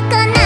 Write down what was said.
儚い